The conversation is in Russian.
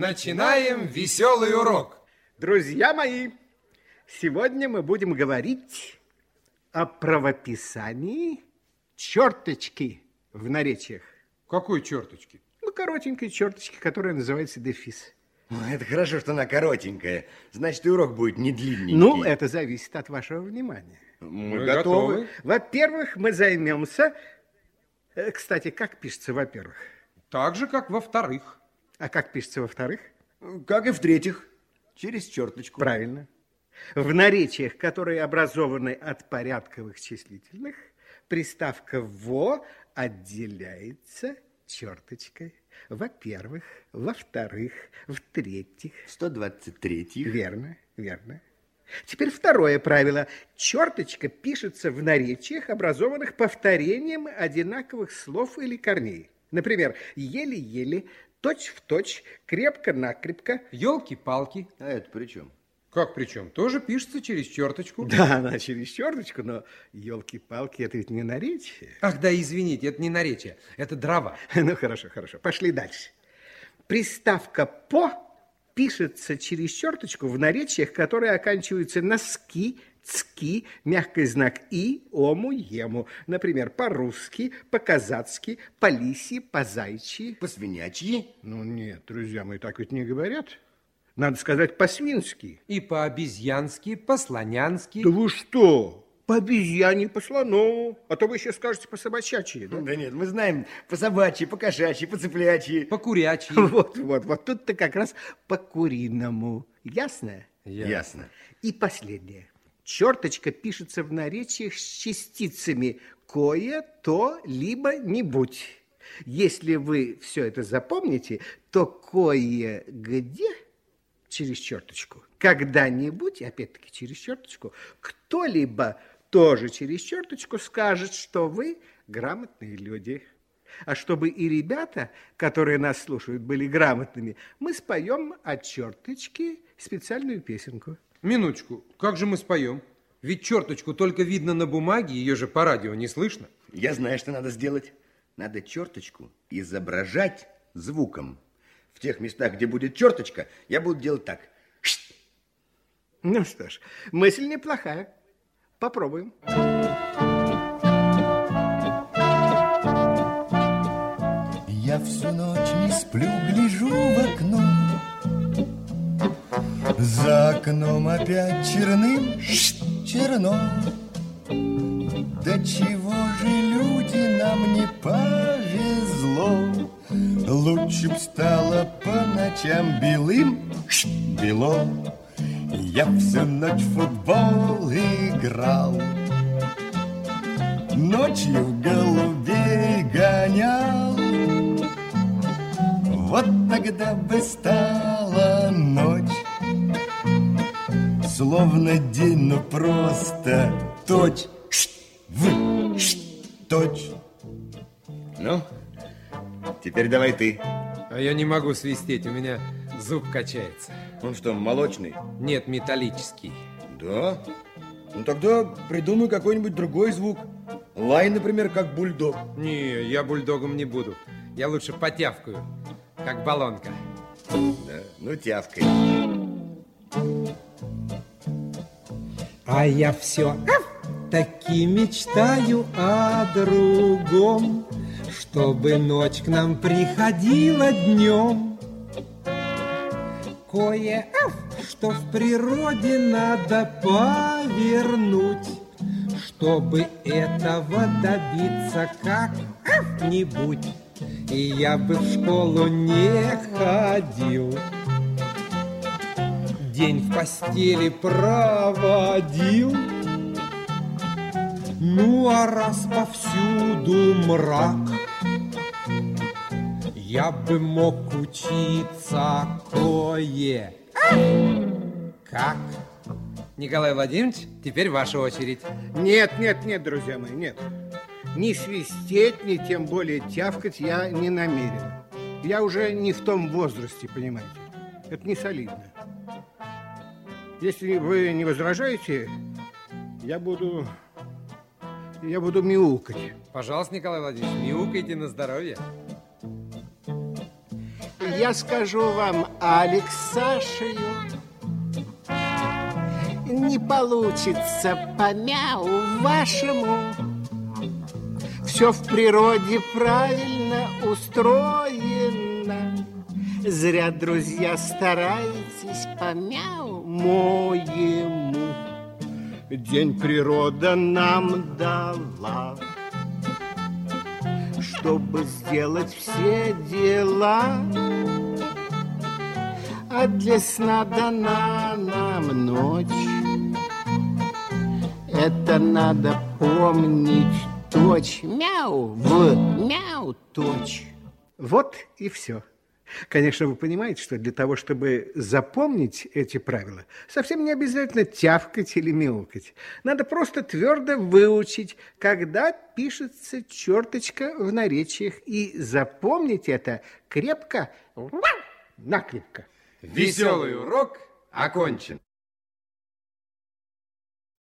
Начинаем веселый урок. Друзья мои, сегодня мы будем говорить о правописании черточки в наречиях. Какой черточки? Ну, коротенькой черточки, которая называется дефис. Это хорошо, что она коротенькая. Значит, и урок будет не длинненький. Ну, это зависит от вашего внимания. Мы, Мы готовы. готовы. Во-первых, мы займемся... э, Кстати, как пишется во-первых? Так же, как во-вторых. А как пишется во-вторых? Как и в-третьих, через черточку. Правильно. В наречиях, которые образованы от порядковых числительных, приставка «во» отделяется черточкой. Во-первых, во-вторых, в-третьих. 123-х. Верно, верно. Теперь второе правило. Черточка пишется в наречиях, образованных повторением одинаковых слов или корней. Например, еле-еле, точь-в-точь, крепко-накрепко. Елки-палки. А это при чем? Как причем? Тоже пишется через черточку. Да, она через черточку, но елки-палки, это ведь не наречие. Ах, да, извините, это не наречие, это дрова. Ну, хорошо, хорошо. Пошли дальше. Приставка «по» пишется через черточку в наречиях, которые оканчиваются на «ски», «цки», мягкий знак «и», «ому», «ему». Например, по-русски, по-казацки, по-лиси, по-зайчи. По-свинячьи. Ну, нет, друзья мои, так ведь не говорят. Надо сказать по-свински. И по-обезьянски, по-слонянски. Да вы что? По обезьяне, по слону. А то вы еще скажете по-собачачьи. Да? Да нет, мы знаем по-собачьи, по-кошачьи, по-цыплячьи. По-курячьи. Вот, вот, вот тут-то как раз по-куриному. Ясно? Ясно. И последнее. Черточка пишется в наречиях с частицами «кое», «то», либо «нибудь». Если вы все это запомните, то кое-где через черточку, когда-нибудь, опять-таки через черточку, кто-либо тоже через черточку скажет, что вы грамотные люди. А чтобы и ребята, которые нас слушают, были грамотными, мы споем от черточки специальную песенку. Минуточку, как же мы споем? Ведь черточку только видно на бумаге, ее же по радио не слышно. Я знаю, что надо сделать. Надо черточку изображать звуком. В тех местах, где будет черточка, я буду делать так. Ну что ж, мысль неплохая. Попробуем. Я всю ночь не сплю, гляжу в окно. За окном опять черным черно. Да чего же люди нам не повезло? Лучше б стало по ночам белым бело. Я всю ночь в футбол играл. Ночью голубей гонял. Вот тогда бы стала ночь Словно день, но просто точь в точь Ну, теперь давай ты. А я не могу свистеть, у меня зуб качается. Он что, молочный? Нет, металлический. Да? Ну тогда придумай какой-нибудь другой звук. Лай, например, как бульдог. Не, я бульдогом не буду. Я лучше потявкаю, как баллонка. Да, ну тявкой. А я все таки мечтаю о другом, Чтобы ночь к нам приходила днем. Кое что в природе надо повернуть, Чтобы этого добиться как-нибудь. И я бы в школу не ходил, День в постели проводил. Ну, а раз повсюду мрак, Я бы мог учиться кое как. Николай Владимирович, теперь ваша очередь. Нет, нет, нет, друзья мои, нет. Ни свистеть, ни тем более тявкать я не намерен. Я уже не в том возрасте, понимаете. Это не солидно. Если вы не возражаете, я буду... Я буду мяукать. Пожалуйста, Николай Владимирович, мяукайте на здоровье. Я скажу вам Алексашею. Не получится по мяу вашему. Все в природе правильно устроено. Зря, друзья, стараетесь по мяу моему. День природа нам дала, чтобы сделать все дела. А для сна дана нам ночь. Это надо помнить точь. Мяу, в мяу, точь. Вот и все. Конечно, вы понимаете, что для того, чтобы запомнить эти правила, совсем не обязательно тявкать или мяукать. Надо просто твердо выучить, когда пишется черточка в наречиях, и запомнить это крепко, накрепко. Веселый урок окончен.